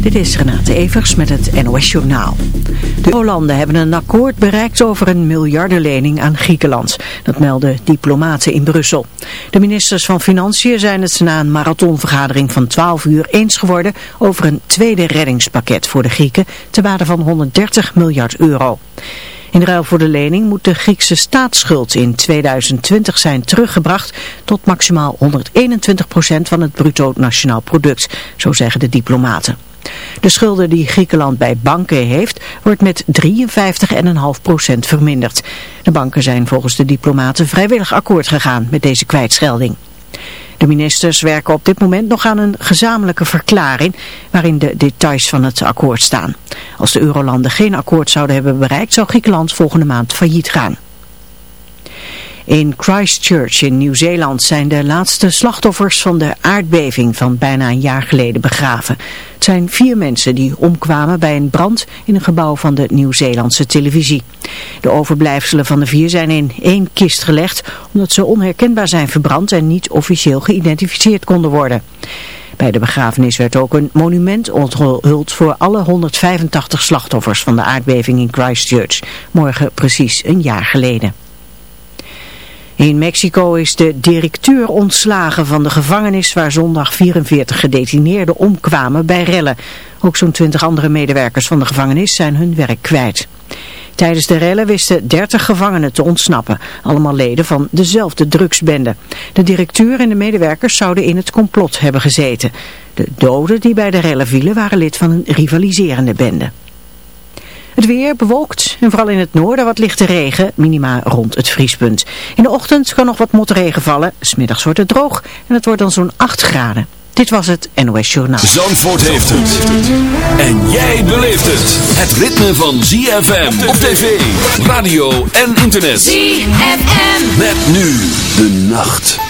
Dit is Renate Evers met het NOS Journaal. De Hollanden hebben een akkoord bereikt over een miljardenlening aan Griekenland. Dat melden diplomaten in Brussel. De ministers van Financiën zijn het na een marathonvergadering van 12 uur eens geworden over een tweede reddingspakket voor de Grieken te waarde van 130 miljard euro. In ruil voor de lening moet de Griekse staatsschuld in 2020 zijn teruggebracht tot maximaal 121% van het bruto nationaal product, zo zeggen de diplomaten. De schulden die Griekenland bij banken heeft, wordt met 53,5% verminderd. De banken zijn volgens de diplomaten vrijwillig akkoord gegaan met deze kwijtschelding. De ministers werken op dit moment nog aan een gezamenlijke verklaring waarin de details van het akkoord staan. Als de eurolanden geen akkoord zouden hebben bereikt zou Griekenland volgende maand failliet gaan. In Christchurch in Nieuw-Zeeland zijn de laatste slachtoffers van de aardbeving van bijna een jaar geleden begraven. Het zijn vier mensen die omkwamen bij een brand in een gebouw van de Nieuw-Zeelandse televisie. De overblijfselen van de vier zijn in één kist gelegd omdat ze onherkenbaar zijn verbrand en niet officieel geïdentificeerd konden worden. Bij de begrafenis werd ook een monument onthuld voor alle 185 slachtoffers van de aardbeving in Christchurch. Morgen precies een jaar geleden. In Mexico is de directeur ontslagen van de gevangenis waar zondag 44 gedetineerden omkwamen bij rellen. Ook zo'n 20 andere medewerkers van de gevangenis zijn hun werk kwijt. Tijdens de rellen wisten 30 gevangenen te ontsnappen, allemaal leden van dezelfde drugsbende. De directeur en de medewerkers zouden in het complot hebben gezeten. De doden die bij de rellen vielen waren lid van een rivaliserende bende. Het weer bewolkt en vooral in het noorden wat lichte regen, minima rond het vriespunt. In de ochtend kan nog wat motregen vallen, smiddags wordt het droog en het wordt dan zo'n 8 graden. Dit was het NOS Journaal. Zandvoort heeft het. En jij beleeft het. Het ritme van ZFM op tv, radio en internet. ZFM. Met nu de nacht.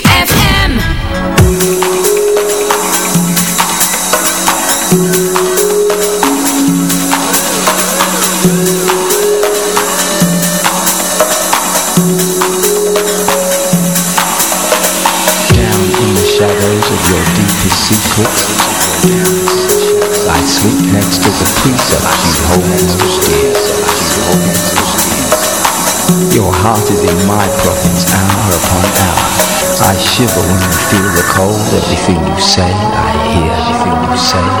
heart is in my province hour upon hour. I shiver when I feel the cold. Everything you say I hear. Everything you say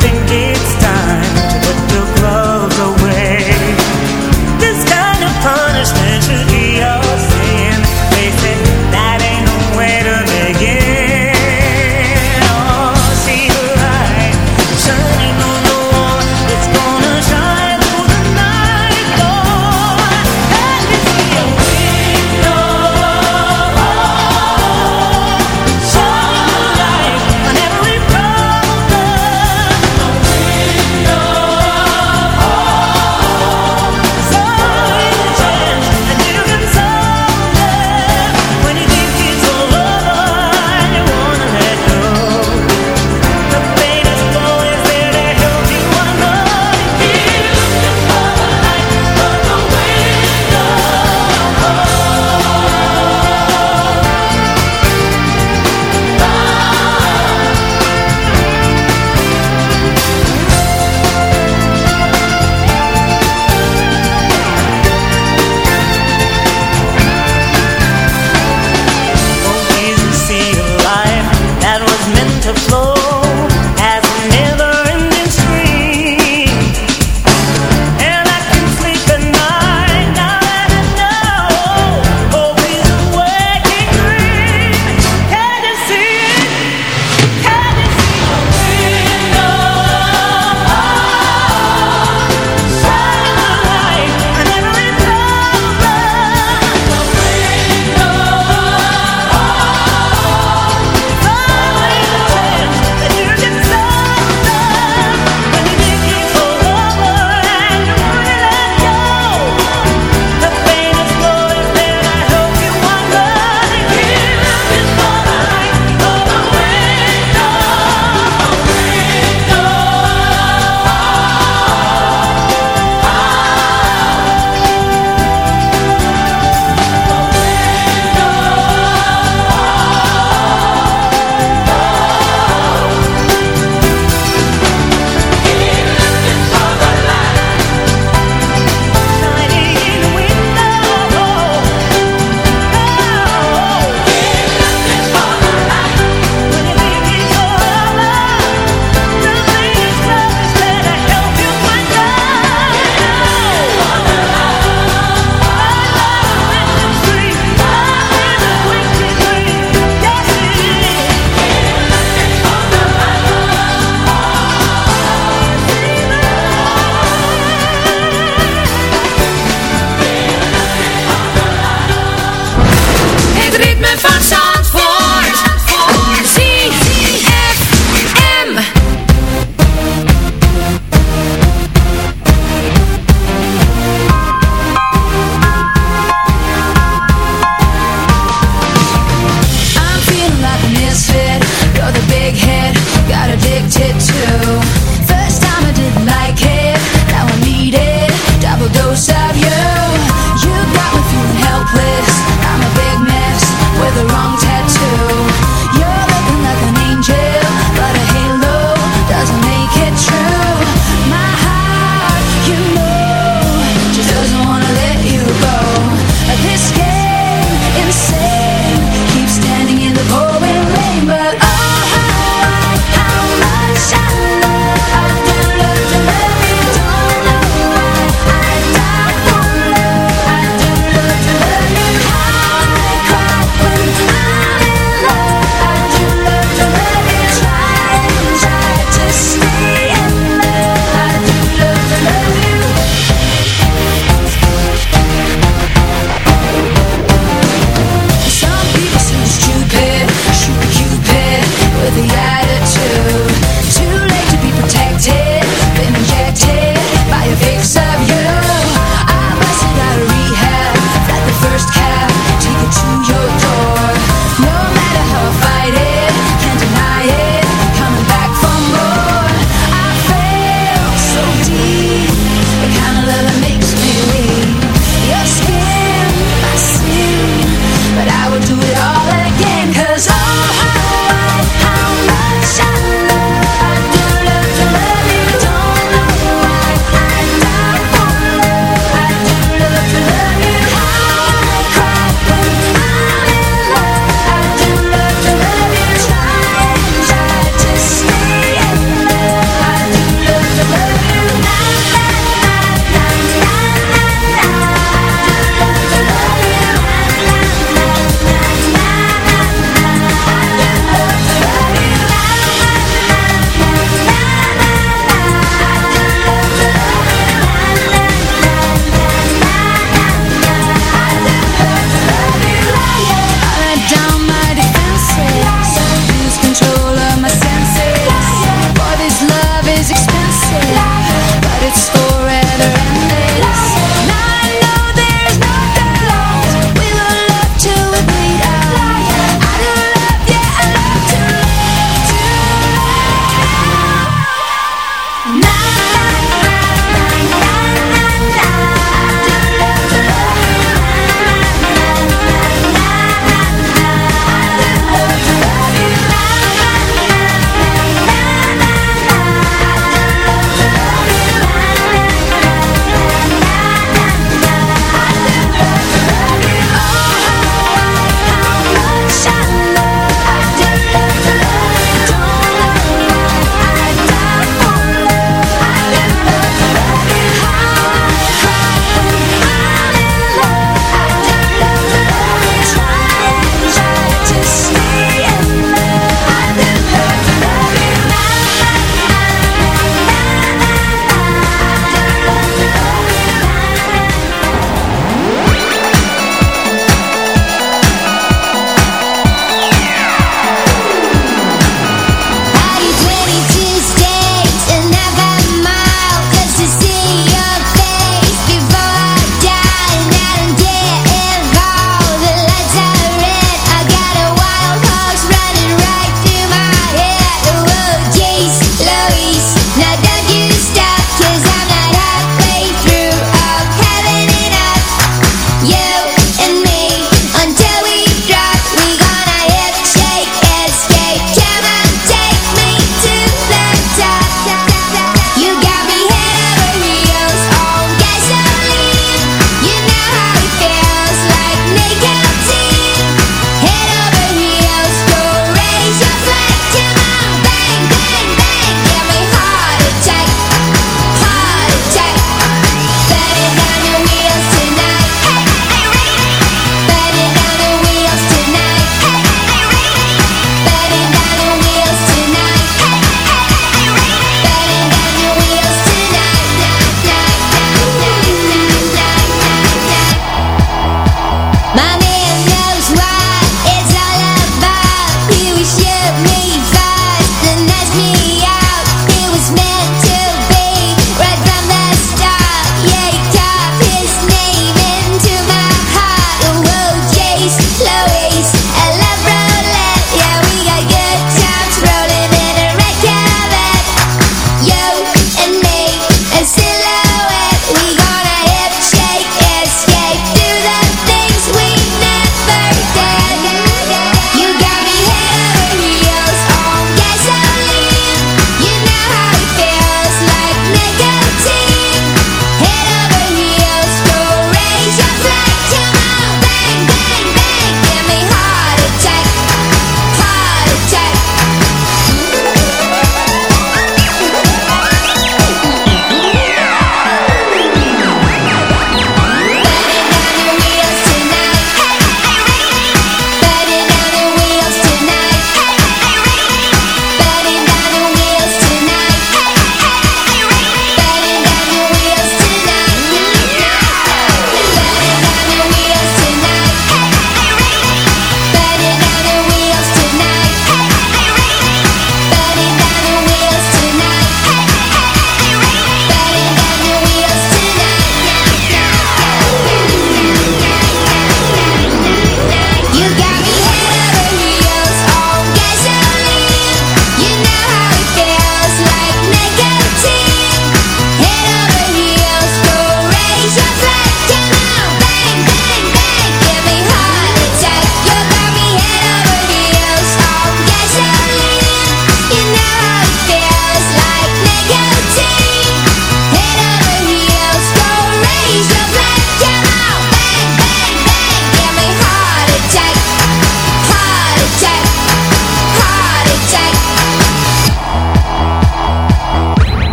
think it's time.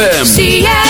ZFM.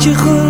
چه خوب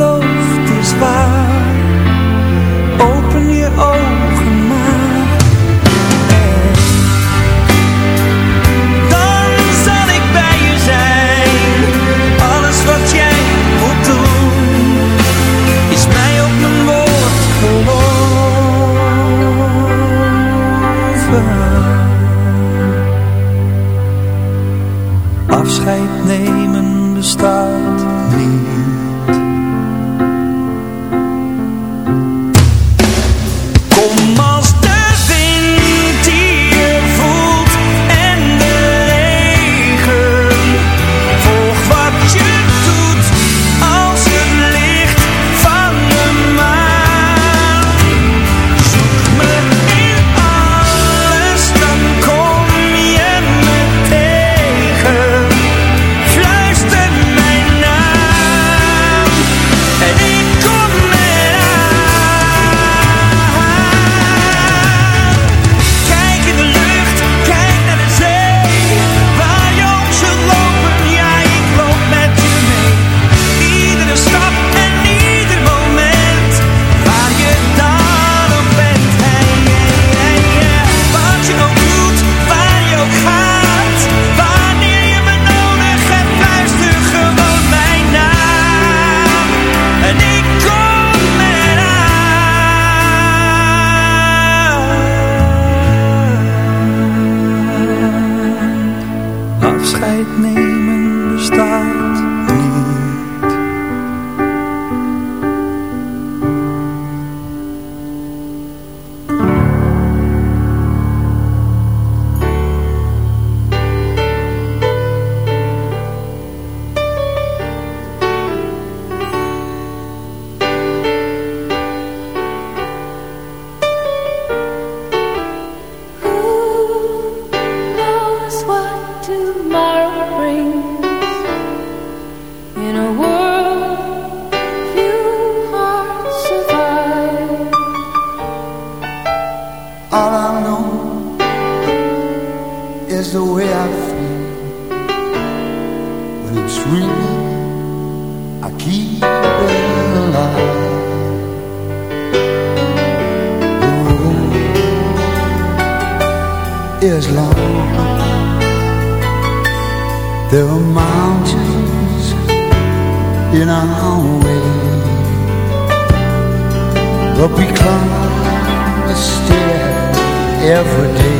But we climb a stair every day.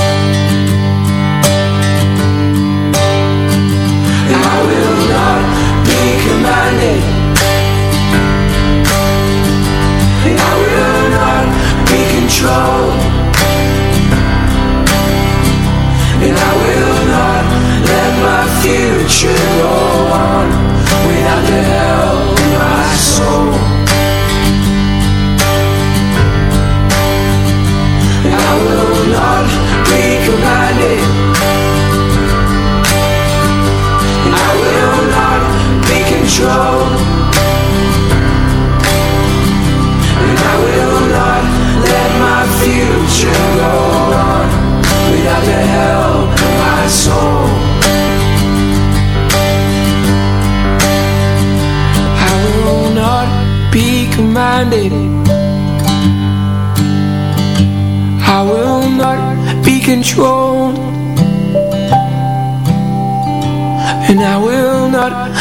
control.